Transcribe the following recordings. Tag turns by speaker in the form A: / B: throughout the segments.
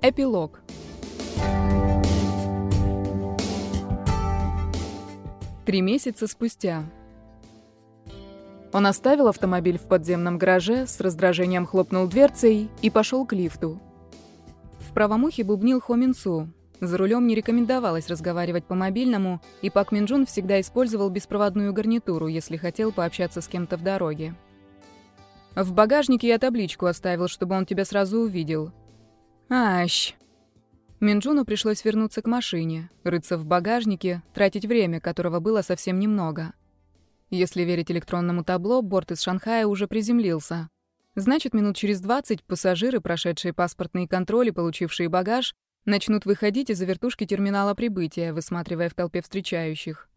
A: Эпилог. Три месяца спустя. Он оставил автомобиль в подземном гараже, с раздражением хлопнул дверцей и пошел к лифту. В правом ухе бубнил Хо Минсу. За рулем не рекомендовалось разговаривать по мобильному, и Пак Минджун всегда использовал беспроводную гарнитуру, если хотел пообщаться с кем-то в дороге. В багажнике я табличку оставил, чтобы он тебя сразу увидел. Ащ. Минджуну пришлось вернуться к машине, рыться в багажнике, тратить время, которого было совсем немного. Если верить электронному табло, борт из Шанхая уже приземлился. Значит, минут через 20 пассажиры, прошедшие паспортные контроли, получившие багаж, начнут выходить из-за вертушки терминала прибытия, высматривая в толпе встречающих.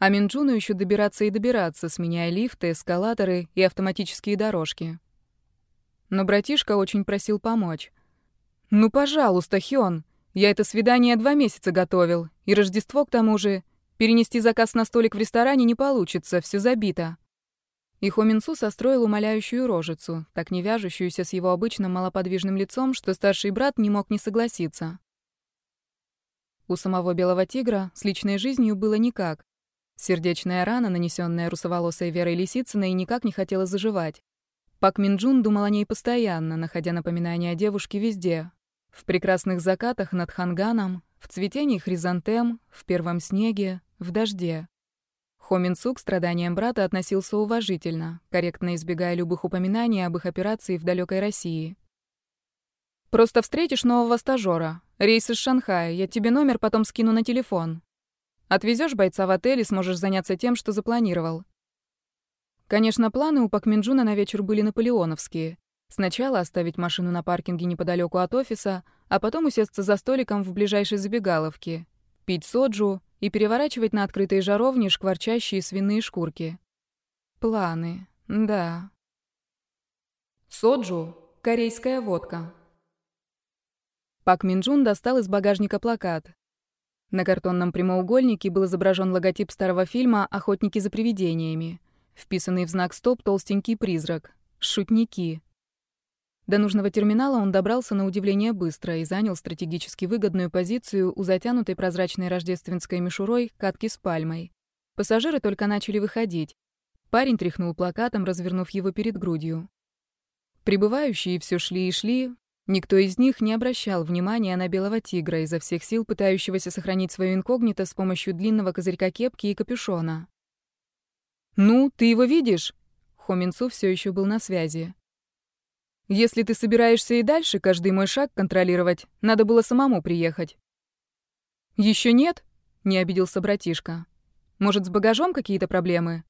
A: А Минджуну еще добираться и добираться, сменяя лифты, эскалаторы и автоматические дорожки. Но братишка очень просил помочь. «Ну, пожалуйста, Хён, я это свидание два месяца готовил, и Рождество к тому же. Перенести заказ на столик в ресторане не получится, все забито. И Хоминсу состроил умоляющую рожицу, так не вяжущуюся с его обычным малоподвижным лицом, что старший брат не мог не согласиться. У самого белого тигра с личной жизнью было никак. Сердечная рана, нанесенная русоволосой Верой Лисицыной, никак не хотела заживать. Пак Минджун думал о ней постоянно, находя напоминания о девушке везде. В прекрасных закатах над Ханганом, в цветении хризантем, в первом снеге, в дожде. Хо Минцу к страданиям брата относился уважительно, корректно избегая любых упоминаний об их операции в далекой России. «Просто встретишь нового стажера. Рейс из Шанхая. Я тебе номер потом скину на телефон. Отвезешь бойца в отель и сможешь заняться тем, что запланировал». Конечно, планы у Пакминджуна на вечер были наполеоновские. Сначала оставить машину на паркинге неподалеку от офиса, а потом усесться за столиком в ближайшей забегаловке, пить соджу и переворачивать на открытой жаровне шкварчащие свиные шкурки. Планы, да. Соджу — корейская водка. Пак Минджун достал из багажника плакат. На картонном прямоугольнике был изображен логотип старого фильма «Охотники за привидениями», вписанный в знак «Стоп» толстенький призрак. «Шутники». До нужного терминала он добрался на удивление быстро и занял стратегически выгодную позицию у затянутой прозрачной рождественской мишурой катки с пальмой. Пассажиры только начали выходить. Парень тряхнул плакатом, развернув его перед грудью. Прибывающие все шли и шли. Никто из них не обращал внимания на белого тигра, изо всех сил пытающегося сохранить свое инкогнито с помощью длинного козырька кепки и капюшона. «Ну, ты его видишь?» Хоминцу все еще был на связи. Если ты собираешься и дальше каждый мой шаг контролировать, надо было самому приехать. Еще нет? Не обиделся братишка. Может, с багажом какие-то проблемы?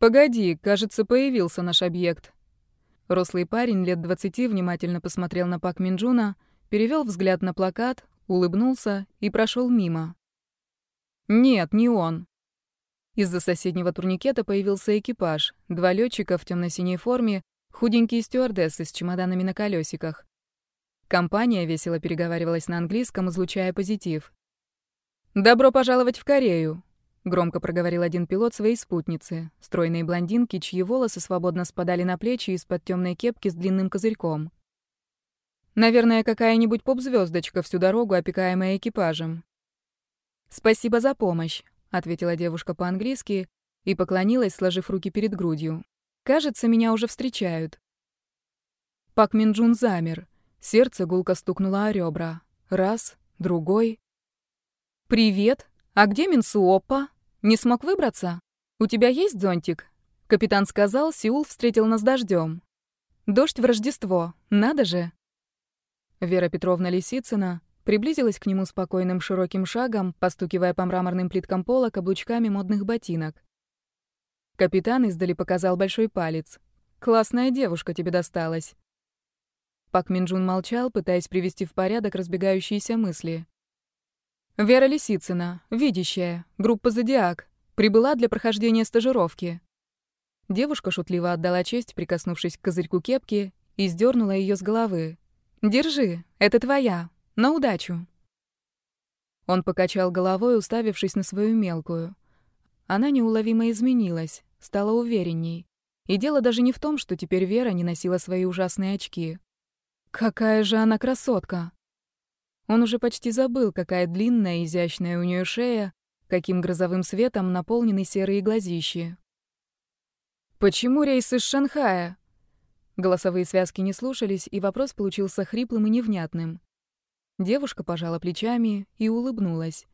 A: Погоди, кажется, появился наш объект. Рослый парень лет двадцати внимательно посмотрел на Пак Минджуна, перевел взгляд на плакат, улыбнулся и прошел мимо. Нет, не он. Из-за соседнего турникета появился экипаж. Два летчика в темно-синей форме худенькие стюардессы с чемоданами на колесиках. Компания весело переговаривалась на английском, излучая позитив. «Добро пожаловать в Корею», — громко проговорил один пилот своей спутницы, стройной блондинки, чьи волосы свободно спадали на плечи из-под темной кепки с длинным козырьком. «Наверное, какая-нибудь поп-звездочка всю дорогу, опекаемая экипажем». «Спасибо за помощь», — ответила девушка по-английски и поклонилась, сложив руки перед грудью. Кажется, меня уже встречают. Пак Минджун замер. Сердце гулко стукнуло о ребра. Раз, другой. «Привет. А где Минсуоппа? Не смог выбраться? У тебя есть зонтик?» Капитан сказал, Сеул встретил нас дождем. «Дождь в Рождество. Надо же!» Вера Петровна Лисицына приблизилась к нему спокойным широким шагом, постукивая по мраморным плиткам пола каблучками модных ботинок. Капитан издали показал большой палец. «Классная девушка тебе досталась». Пак Минджун молчал, пытаясь привести в порядок разбегающиеся мысли. «Вера Лисицына, видящая, группа «Зодиак», прибыла для прохождения стажировки». Девушка шутливо отдала честь, прикоснувшись к козырьку кепки, и сдернула ее с головы. «Держи, это твоя. На удачу». Он покачал головой, уставившись на свою мелкую. Она неуловимо изменилась, стала уверенней. И дело даже не в том, что теперь Вера не носила свои ужасные очки. Какая же она красотка! Он уже почти забыл, какая длинная, изящная у нее шея, каким грозовым светом наполнены серые глазищи. «Почему рейс из Шанхая?» Голосовые связки не слушались, и вопрос получился хриплым и невнятным. Девушка пожала плечами и улыбнулась.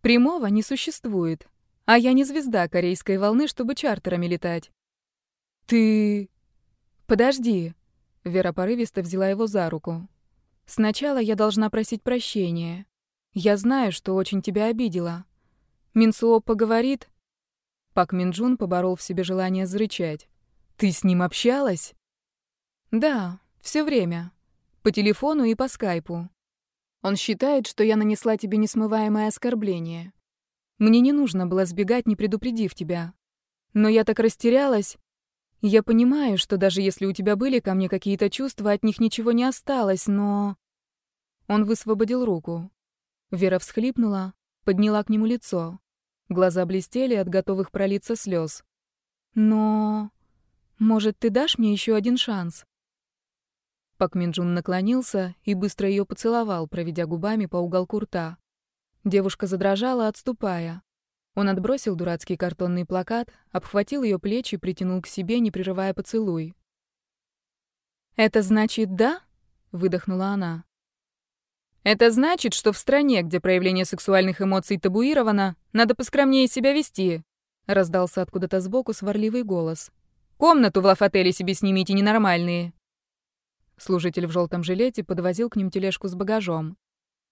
A: «Прямого не существует, а я не звезда корейской волны, чтобы чартерами летать». «Ты...» «Подожди», Вера порывисто взяла его за руку. «Сначала я должна просить прощения. Я знаю, что очень тебя обидела. Минсуо поговорит...» Пак Минджун поборол в себе желание зарычать. «Ты с ним общалась?» «Да, все время. По телефону и по скайпу. Он считает, что я нанесла тебе несмываемое оскорбление. Мне не нужно было сбегать, не предупредив тебя. Но я так растерялась, я понимаю, что даже если у тебя были ко мне какие-то чувства, от них ничего не осталось, но... Он высвободил руку. Вера всхлипнула, подняла к нему лицо. Глаза блестели от готовых пролиться слез. Но... Может, ты дашь мне еще один шанс? Пак Минджун наклонился и быстро ее поцеловал, проведя губами по уголку рта. Девушка задрожала, отступая. Он отбросил дурацкий картонный плакат, обхватил ее плечи, притянул к себе, не прерывая поцелуй. «Это значит да?» — выдохнула она. «Это значит, что в стране, где проявление сексуальных эмоций табуировано, надо поскромнее себя вести», — раздался откуда-то сбоку сварливый голос. «Комнату в лафотеле себе снимите, ненормальные». Служитель в желтом жилете подвозил к ним тележку с багажом.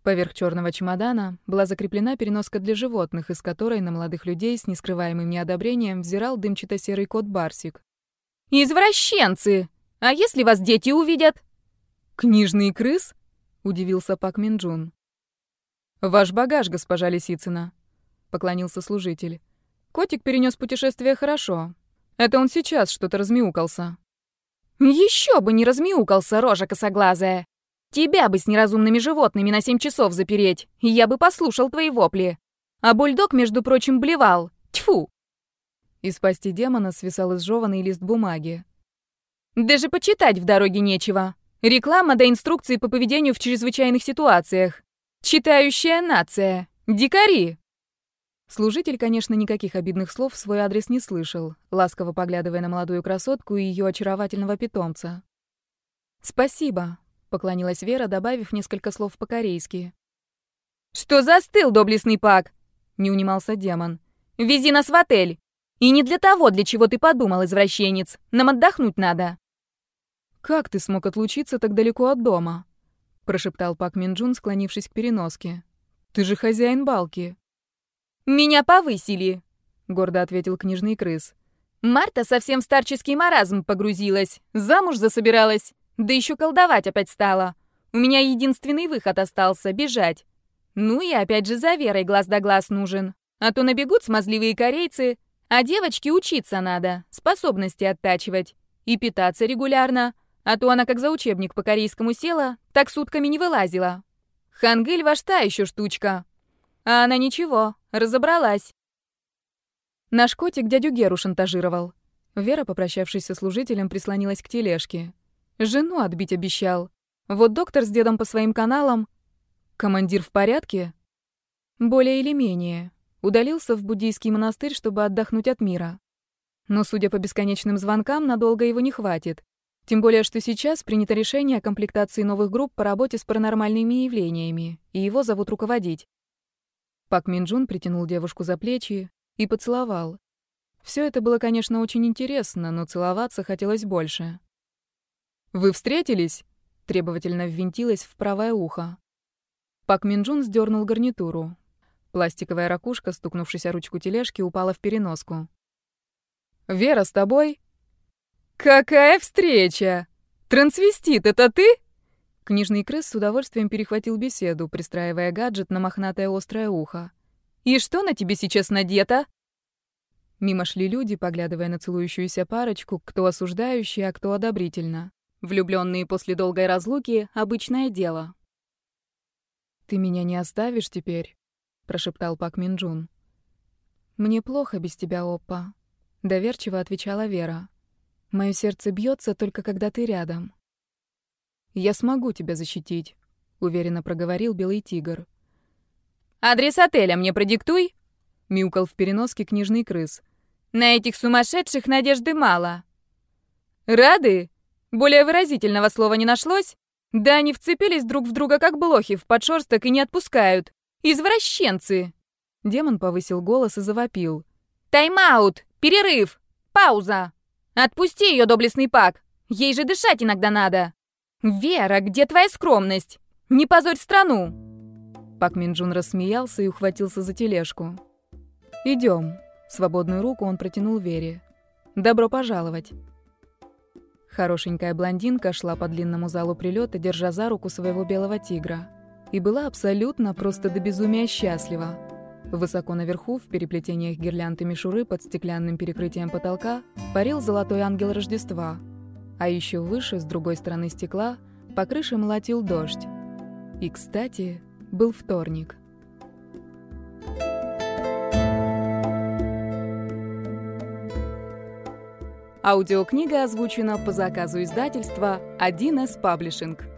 A: Поверх черного чемодана была закреплена переноска для животных, из которой на молодых людей с нескрываемым неодобрением взирал дымчато-серый кот Барсик. «Извращенцы! А если вас дети увидят?» «Книжный крыс?» — удивился Пак Минджун. «Ваш багаж, госпожа Лисицына», — поклонился служитель. «Котик перенес путешествие хорошо. Это он сейчас что-то размяукался». «Еще бы не размяукался, рожа косоглазая!» Тебя бы с неразумными животными на семь часов запереть, и я бы послушал твои вопли. А бульдог, между прочим, блевал. Тьфу!» Из пасти демона свисал изжеванный лист бумаги. «Даже почитать в дороге нечего. Реклама до инструкции по поведению в чрезвычайных ситуациях. Читающая нация. Дикари!» Служитель, конечно, никаких обидных слов в свой адрес не слышал, ласково поглядывая на молодую красотку и ее очаровательного питомца. «Спасибо», — поклонилась Вера, добавив несколько слов по-корейски. «Что застыл, доблестный пак?» — не унимался демон. «Вези нас в отель! И не для того, для чего ты подумал, извращенец. Нам отдохнуть надо». «Как ты смог отлучиться так далеко от дома?» — прошептал Пак Минджун, склонившись к переноске. «Ты же хозяин балки». «Меня повысили», — гордо ответил книжный крыс. «Марта совсем в старческий маразм погрузилась, замуж засобиралась. Да еще колдовать опять стала. У меня единственный выход остался — бежать. Ну и опять же за Верой глаз да глаз нужен. А то набегут смазливые корейцы, а девочке учиться надо, способности оттачивать. И питаться регулярно. А то она как за учебник по корейскому села, так сутками не вылазила. Хангыль ваш та еще штучка. А она ничего, разобралась. Наш котик дядю Геру шантажировал. Вера, попрощавшись со служителем, прислонилась к тележке. Жену отбить обещал. Вот доктор с дедом по своим каналам. Командир в порядке? Более или менее. Удалился в буддийский монастырь, чтобы отдохнуть от мира. Но, судя по бесконечным звонкам, надолго его не хватит. Тем более, что сейчас принято решение о комплектации новых групп по работе с паранормальными явлениями, и его зовут руководить. Пак Минджун притянул девушку за плечи и поцеловал. Все это было, конечно, очень интересно, но целоваться хотелось больше. «Вы встретились?» — требовательно ввинтилась в правое ухо. Пак Минджун сдернул гарнитуру. Пластиковая ракушка, стукнувшись о ручку тележки, упала в переноску. «Вера, с тобой?» «Какая встреча! Трансвестит, это ты?» Книжный крыс с удовольствием перехватил беседу, пристраивая гаджет на мохнатое острое ухо. «И что на тебе сейчас надето?» Мимо шли люди, поглядывая на целующуюся парочку, кто осуждающий, а кто одобрительно. Влюбленные после долгой разлуки — обычное дело. «Ты меня не оставишь теперь?» — прошептал Пак Минджун. «Мне плохо без тебя, Оппа», — доверчиво отвечала Вера. «Мое сердце бьется только когда ты рядом». «Я смогу тебя защитить», — уверенно проговорил Белый Тигр.
B: «Адрес отеля мне продиктуй», —
A: мяукал в переноске книжный крыс.
B: «На этих сумасшедших надежды мало». «Рады? Более выразительного слова не нашлось? Да они вцепились друг в друга, как блохи, в подшерсток и не отпускают. Извращенцы!»
A: Демон повысил голос и завопил.
B: «Тайм-аут! Перерыв! Пауза! Отпусти ее, доблестный пак! Ей же дышать иногда надо! Вера, где твоя скромность? Не позорь страну!»
A: Пак Минджун рассмеялся и ухватился за тележку. «Идем». Свободную руку он протянул Вере. «Добро пожаловать». Хорошенькая блондинка шла по длинному залу прилета, держа за руку своего белого тигра. И была абсолютно просто до безумия счастлива. Высоко наверху, в переплетениях гирлянд и мишуры под стеклянным перекрытием потолка, парил золотой ангел Рождества. А еще выше, с другой стороны стекла, по крыше молотил дождь. И, кстати, был вторник. Аудиокнига озвучена по заказу издательства 1С Паблишинг.